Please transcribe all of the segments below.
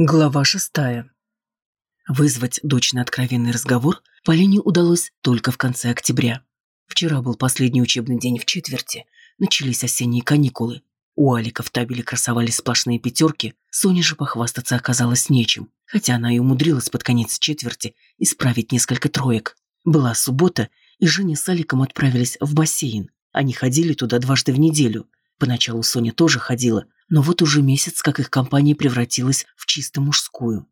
Глава шестая. Вызвать дочь на откровенный разговор Полине удалось только в конце октября. Вчера был последний учебный день в четверти, начались осенние каникулы. У Алика в табеле красовались сплошные пятерки, Соне же похвастаться оказалось нечем, хотя она и умудрилась под конец четверти исправить несколько троек. Была суббота, и Женя с Аликом отправились в бассейн. Они ходили туда дважды в неделю. Поначалу Соня тоже ходила, но вот уже месяц, как их компания превратилась в чисто мужскую.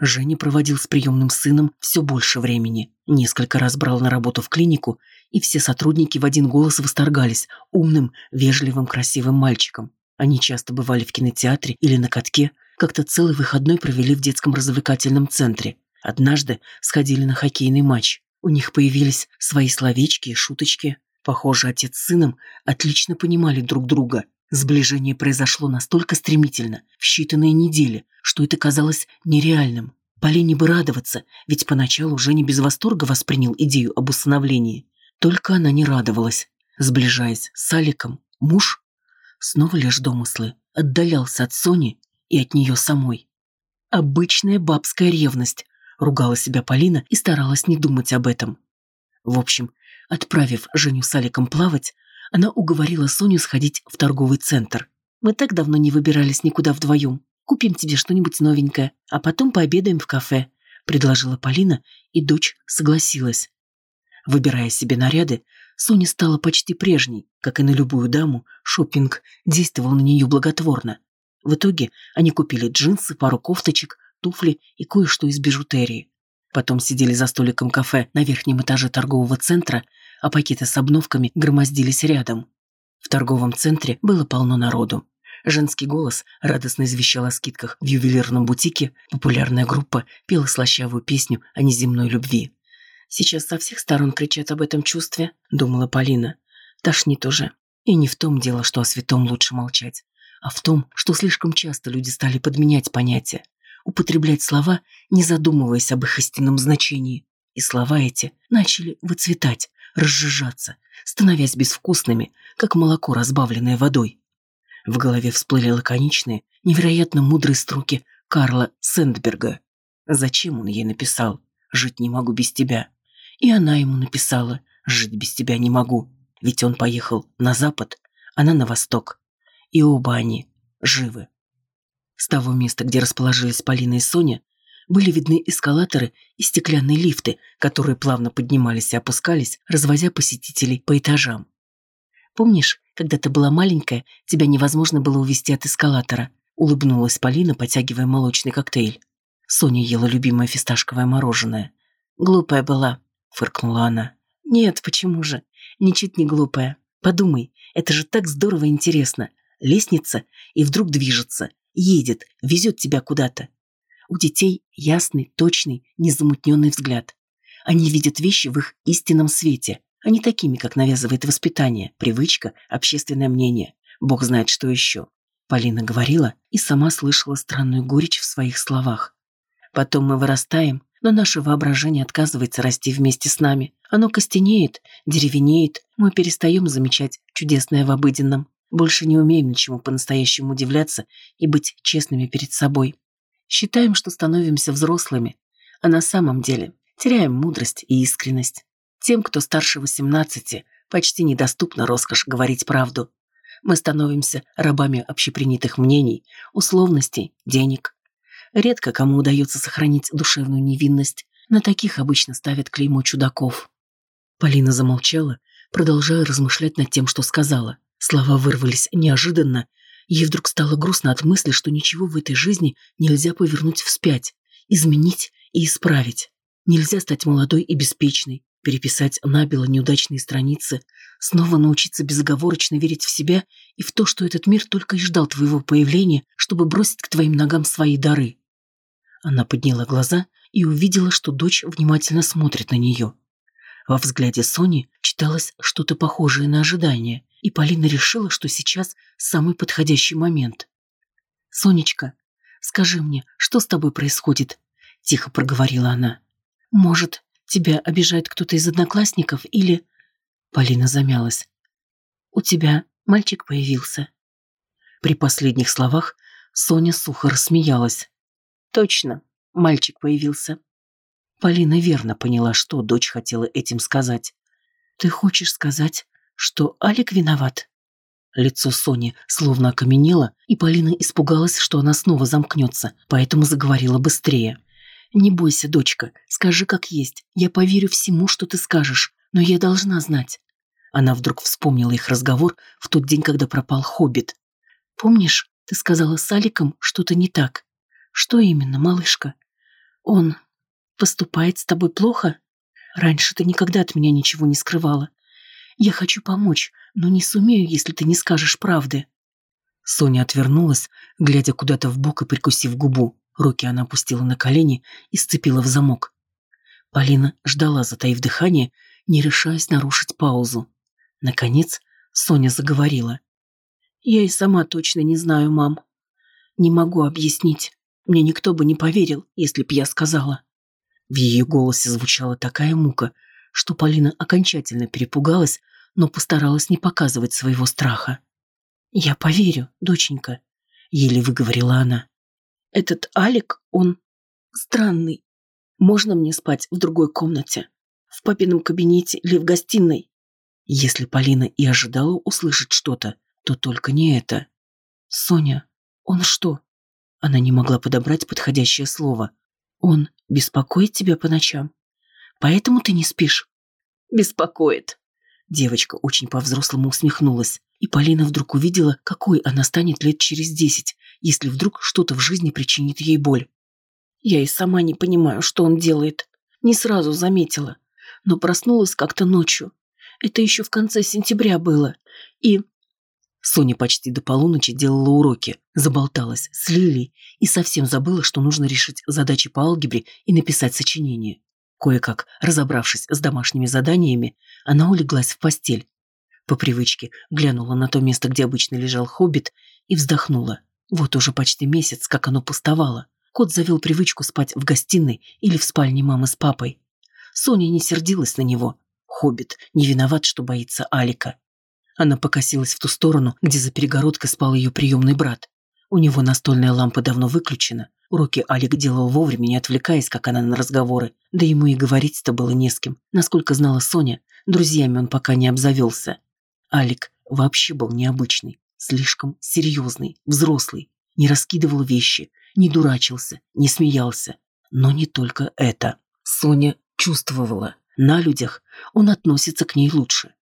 Женя проводил с приемным сыном все больше времени. Несколько раз брал на работу в клинику, и все сотрудники в один голос восторгались умным, вежливым, красивым мальчиком. Они часто бывали в кинотеатре или на катке, как-то целый выходной провели в детском развлекательном центре. Однажды сходили на хоккейный матч. У них появились свои словечки и шуточки. Похоже, отец с сыном отлично понимали друг друга Сближение произошло настолько стремительно, в считанные недели, что это казалось нереальным. Полине бы радоваться, ведь поначалу Женя без восторга воспринял идею об усыновлении. Только она не радовалась. Сближаясь с Аликом, муж, снова лишь домыслы, отдалялся от Сони и от нее самой. Обычная бабская ревность, ругала себя Полина и старалась не думать об этом. В общем, отправив Женю с Аликом плавать, она уговорила Соню сходить в торговый центр. «Мы так давно не выбирались никуда вдвоем. Купим тебе что-нибудь новенькое, а потом пообедаем в кафе», — предложила Полина, и дочь согласилась. Выбирая себе наряды, Соня стала почти прежней, как и на любую даму, шопинг действовал на нее благотворно. В итоге они купили джинсы, пару кофточек, туфли и кое-что из бижутерии. Потом сидели за столиком кафе на верхнем этаже торгового центра а пакеты с обновками громоздились рядом. В торговом центре было полно народу. Женский голос радостно извещал о скидках в ювелирном бутике, популярная группа пела слащавую песню о неземной любви. «Сейчас со всех сторон кричат об этом чувстве», — думала Полина. «Тошнит уже. И не в том дело, что о святом лучше молчать, а в том, что слишком часто люди стали подменять понятия, употреблять слова, не задумываясь об их истинном значении. И слова эти начали выцветать, разжижаться, становясь безвкусными, как молоко, разбавленное водой. В голове всплыли лаконичные, невероятно мудрые строки Карла Сэндберга. Зачем он ей написал «Жить не могу без тебя»? И она ему написала «Жить без тебя не могу». Ведь он поехал на запад, она на восток. И оба они живы. С того места, где расположились Полина и Соня, были видны эскалаторы и стеклянные лифты, которые плавно поднимались и опускались, развозя посетителей по этажам. «Помнишь, когда ты была маленькая, тебя невозможно было увести от эскалатора?» улыбнулась Полина, потягивая молочный коктейль. Соня ела любимое фисташковое мороженое. «Глупая была», — фыркнула она. «Нет, почему же? Ничуть не глупая. Подумай, это же так здорово и интересно. Лестница и вдруг движется, едет, везет тебя куда-то. У детей ясный, точный, незамутненный взгляд. Они видят вещи в их истинном свете, а не такими, как навязывает воспитание, привычка, общественное мнение. Бог знает, что еще. Полина говорила и сама слышала странную горечь в своих словах. Потом мы вырастаем, но наше воображение отказывается расти вместе с нами. Оно костенеет, деревенеет, мы перестаем замечать чудесное в обыденном. Больше не умеем ничему по-настоящему удивляться и быть честными перед собой. Считаем, что становимся взрослыми, а на самом деле теряем мудрость и искренность. Тем, кто старше 18, почти недоступна роскошь говорить правду. Мы становимся рабами общепринятых мнений, условностей, денег. Редко кому удается сохранить душевную невинность, на таких обычно ставят клеймо чудаков. Полина замолчала, продолжая размышлять над тем, что сказала. Слова вырвались неожиданно Ей вдруг стало грустно от мысли, что ничего в этой жизни нельзя повернуть вспять, изменить и исправить. Нельзя стать молодой и беспечной, переписать набело неудачные страницы, снова научиться безоговорочно верить в себя и в то, что этот мир только и ждал твоего появления, чтобы бросить к твоим ногам свои дары. Она подняла глаза и увидела, что дочь внимательно смотрит на нее. Во взгляде Сони читалось что-то похожее на ожидание, и Полина решила, что сейчас самый подходящий момент. «Сонечка, скажи мне, что с тобой происходит?» – тихо проговорила она. «Может, тебя обижает кто-то из одноклассников или...» Полина замялась. «У тебя мальчик появился». При последних словах Соня сухо рассмеялась. Точно, мальчик появился. Полина верно поняла, что дочь хотела этим сказать. «Ты хочешь сказать, что Алик виноват?» Лицо Сони словно окаменело, и Полина испугалась, что она снова замкнется, поэтому заговорила быстрее. «Не бойся, дочка, скажи как есть. Я поверю всему, что ты скажешь, но я должна знать». Она вдруг вспомнила их разговор в тот день, когда пропал Хоббит. «Помнишь, ты сказала с Аликом что-то не так? Что именно, малышка? Он поступает с тобой плохо? Раньше ты никогда от меня ничего не скрывала. Я хочу помочь, но не сумею, если ты не скажешь правды». Соня отвернулась, глядя куда-то в бок и прикусив губу. Руки она опустила на колени и сцепила в замок. Полина ждала, затаив дыхание, не решаясь нарушить паузу. Наконец, Соня заговорила. «Я и сама точно не знаю, мам. Не могу объяснить. Мне никто бы не поверил, если б я сказала». В ее голосе звучала такая мука, что Полина окончательно перепугалась, но постаралась не показывать своего страха. «Я поверю, доченька», — еле выговорила она. «Этот Алик, он странный. Можно мне спать в другой комнате? В папином кабинете или в гостиной?» Если Полина и ожидала услышать что-то, то только не это. «Соня, он что?» Она не могла подобрать подходящее слово. «Он беспокоит тебя по ночам? Поэтому ты не спишь?» «Беспокоит», Девочка очень по-взрослому усмехнулась, и Полина вдруг увидела, какой она станет лет через десять, если вдруг что-то в жизни причинит ей боль. Я и сама не понимаю, что он делает. Не сразу заметила, но проснулась как-то ночью. Это еще в конце сентября было. И... Соня почти до полуночи делала уроки, заболталась с Лилией и совсем забыла, что нужно решить задачи по алгебре и написать сочинение. Кое-как, разобравшись с домашними заданиями, она улеглась в постель. По привычке глянула на то место, где обычно лежал хоббит, и вздохнула. Вот уже почти месяц, как оно пустовало. Кот завел привычку спать в гостиной или в спальне мамы с папой. Соня не сердилась на него. Хоббит не виноват, что боится Алика. Она покосилась в ту сторону, где за перегородкой спал ее приемный брат. У него настольная лампа давно выключена. Уроки Алик делал вовремя, не отвлекаясь, как она на разговоры. Да ему и говорить-то было не с кем. Насколько знала Соня, друзьями он пока не обзавелся. Алик вообще был необычный, слишком серьезный, взрослый. Не раскидывал вещи, не дурачился, не смеялся. Но не только это. Соня чувствовала, на людях он относится к ней лучше.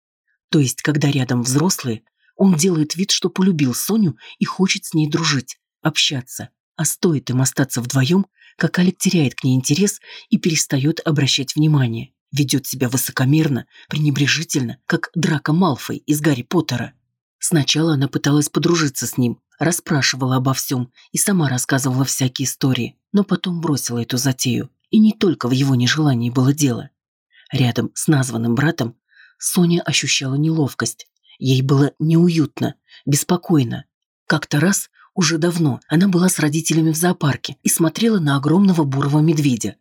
То есть, когда рядом взрослые, он делает вид, что полюбил Соню и хочет с ней дружить, общаться. А стоит им остаться вдвоем, как Алик теряет к ней интерес и перестает обращать внимание. Ведет себя высокомерно, пренебрежительно, как Драко Малфой из Гарри Поттера. Сначала она пыталась подружиться с ним, расспрашивала обо всем и сама рассказывала всякие истории, но потом бросила эту затею. И не только в его нежелании было дело. Рядом с названным братом Соня ощущала неловкость. Ей было неуютно, беспокойно. Как-то раз, уже давно, она была с родителями в зоопарке и смотрела на огромного бурого медведя.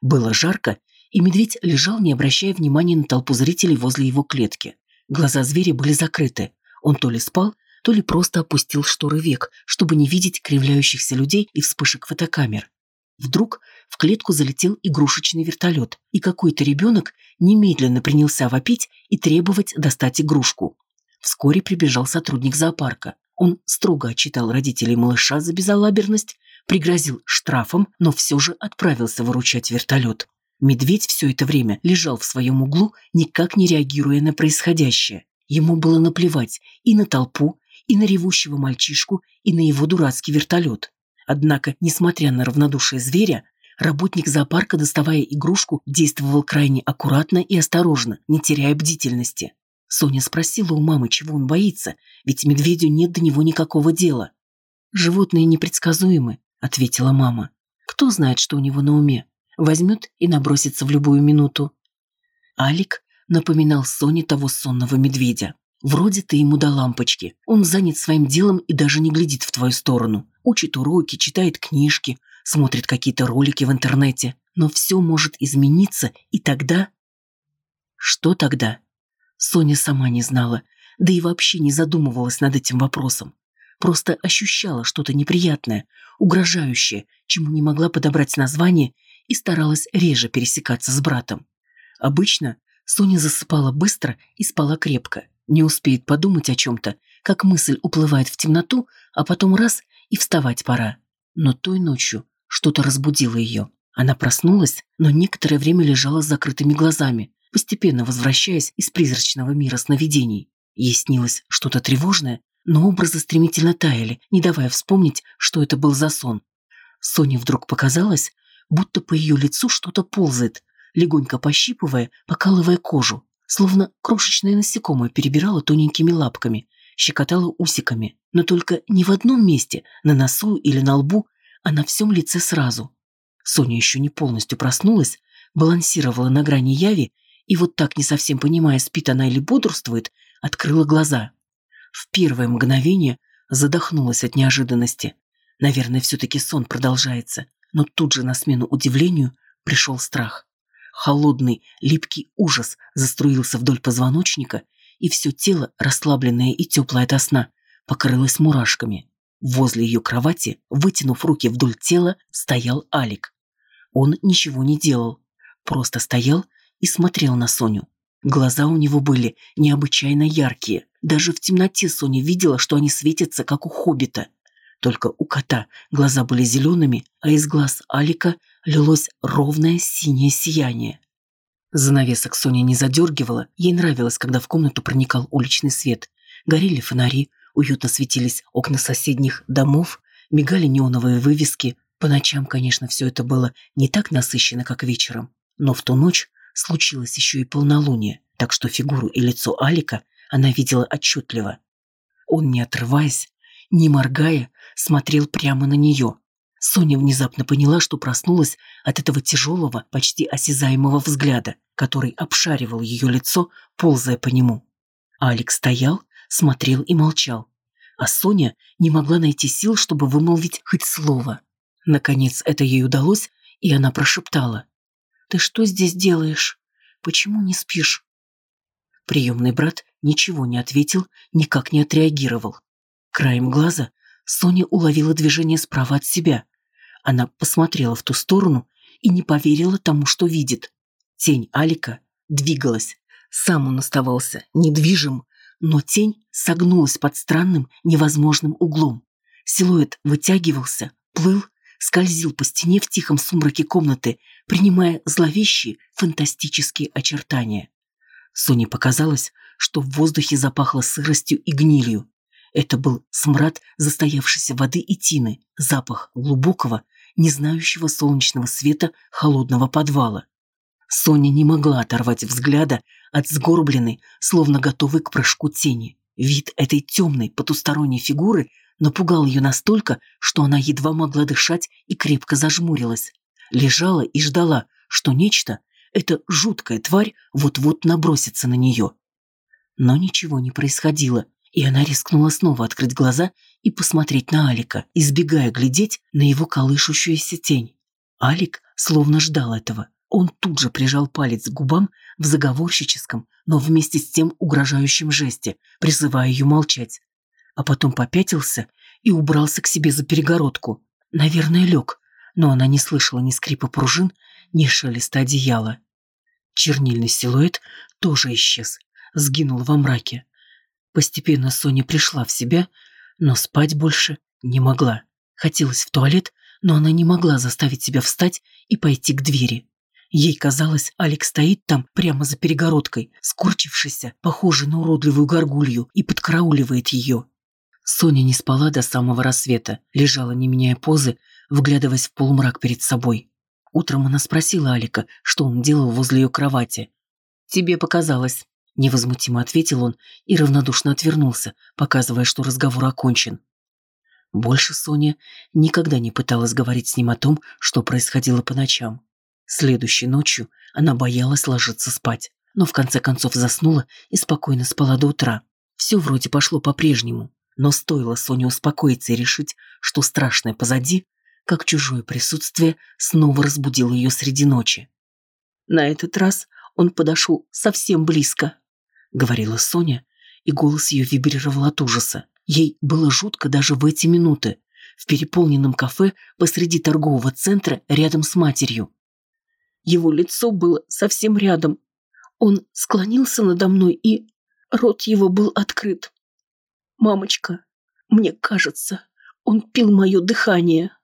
Было жарко, и медведь лежал, не обращая внимания на толпу зрителей возле его клетки. Глаза зверя были закрыты. Он то ли спал, то ли просто опустил шторы век, чтобы не видеть кривляющихся людей и вспышек фотокамер. Вдруг в клетку залетел игрушечный вертолет, и какой-то ребенок немедленно принялся вопить и требовать достать игрушку. Вскоре прибежал сотрудник зоопарка. Он строго отчитал родителей малыша за безалаберность, пригрозил штрафом, но все же отправился выручать вертолет. Медведь все это время лежал в своем углу, никак не реагируя на происходящее. Ему было наплевать и на толпу, и на ревущего мальчишку, и на его дурацкий вертолет. Однако, несмотря на равнодушие зверя, работник зоопарка, доставая игрушку, действовал крайне аккуратно и осторожно, не теряя бдительности. Соня спросила у мамы, чего он боится, ведь медведю нет до него никакого дела. «Животные непредсказуемы», — ответила мама. «Кто знает, что у него на уме? возьмет и набросится в любую минуту. Алик напоминал Соне того сонного медведя. Вроде ты ему до лампочки. Он занят своим делом и даже не глядит в твою сторону. Учит уроки, читает книжки, смотрит какие-то ролики в интернете. Но все может измениться, и тогда... Что тогда? Соня сама не знала, да и вообще не задумывалась над этим вопросом. просто ощущала что-то неприятное, угрожающее, чему не могла подобрать название и старалась реже пересекаться с братом. Обычно Соня засыпала быстро и спала крепко, не успеет подумать о чем-то, как мысль уплывает в темноту, а потом раз и вставать пора. Но той ночью что-то разбудило ее. Она проснулась, но некоторое время лежала с закрытыми глазами, постепенно возвращаясь из призрачного мира сновидений. Ей снилось что-то тревожное, но образы стремительно таяли, не давая вспомнить, что это был за сон. Соне вдруг показалось, будто по ее лицу что-то ползает, легонько пощипывая, покалывая кожу, словно крошечное насекомое перебирало тоненькими лапками, щекотало усиками, но только не в одном месте, на носу или на лбу, а на всем лице сразу. Соня еще не полностью проснулась, балансировала на грани яви и вот так, не совсем понимая, спит она или бодрствует, открыла глаза. В первое мгновение задохнулась от неожиданности. Наверное, все-таки сон продолжается, но тут же на смену удивлению пришел страх. Холодный, липкий ужас заструился вдоль позвоночника, и все тело, расслабленное и теплое от сна, покрылось мурашками. Возле ее кровати, вытянув руки вдоль тела, стоял Алик. Он ничего не делал, просто стоял и смотрел на Соню. Глаза у него были необычайно яркие. Даже в темноте Соня видела, что они светятся, как у хоббита. Только у кота глаза были зелеными, а из глаз Алика лилось ровное синее сияние. Занавесок Соня не задергивала, ей нравилось, когда в комнату проникал уличный свет. Горели фонари, уютно светились окна соседних домов, мигали неоновые вывески. По ночам, конечно, все это было не так насыщенно, как вечером. Но в ту ночь случилось еще и полнолуние, так что фигуру и лицо Алика она видела отчетливо. Он, не отрываясь, не моргая, смотрел прямо на нее. Соня внезапно поняла, что проснулась от этого тяжелого, почти осязаемого взгляда, который обшаривал ее лицо, ползая по нему. Алик стоял, смотрел и молчал, а Соня не могла найти сил, чтобы вымолвить хоть слово. Наконец это ей удалось, и она прошептала. «Ты что здесь делаешь? Почему не спишь?» Приемный брат ничего не ответил, никак не отреагировал. Краем глаза Соня уловила движение справа от себя. Она посмотрела в ту сторону и не поверила тому, что видит. Тень Алика двигалась. Сам он оставался недвижим, но тень согнулась под странным, невозможным углом. Силуэт вытягивался, плыл, скользил по стене в тихом сумраке комнаты, принимая зловещие, фантастические очертания. Соне показалось, что в воздухе запахло сыростью и гнилью. Это был смрад застоявшейся воды и тины, запах глубокого, не знающего солнечного света холодного подвала. Соня не могла оторвать взгляда от сгорбленной, словно готовой к прыжку тени. Вид этой темной, потусторонней фигуры напугал ее настолько, что она едва могла дышать и крепко зажмурилась. Лежала и ждала, что нечто, эта жуткая тварь, вот-вот набросится на нее. Но ничего не происходило, и она рискнула снова открыть глаза и посмотреть на Алика, избегая глядеть на его колышущуюся тень. Алик словно ждал этого. Он тут же прижал палец к губам в заговорщическом, но вместе с тем угрожающем жесте, призывая ее молчать. А потом попятился и убрался к себе за перегородку. Наверное, лег, но она не слышала ни скрипа пружин, ни шелеста одеяла. Чернильный силуэт тоже исчез, сгинул во мраке. Постепенно Соня пришла в себя, но спать больше не могла. Хотелось в туалет, но она не могла заставить себя встать и пойти к двери. Ей казалось, Алекс стоит там, прямо за перегородкой, скорчившийся, похожий на уродливую горгулью, и подкарауливает ее. Соня не спала до самого рассвета, лежала, не меняя позы, вглядываясь в полумрак перед собой. Утром она спросила Алика, что он делал возле ее кровати. «Тебе показалось», — невозмутимо ответил он и равнодушно отвернулся, показывая, что разговор окончен. Больше Соня никогда не пыталась говорить с ним о том, что происходило по ночам. Следующей ночью она боялась ложиться спать, но в конце концов заснула и спокойно спала до утра. Все вроде пошло по-прежнему, но стоило Соне успокоиться и решить, что страшное позади, как чужое присутствие снова разбудило ее среди ночи. На этот раз он подошел совсем близко, говорила Соня и голос ее вибрировал от ужаса. Ей было жутко даже в эти минуты, в переполненном кафе посреди торгового центра рядом с матерью. Его лицо было совсем рядом. Он склонился надо мной, и рот его был открыт. «Мамочка, мне кажется, он пил мое дыхание».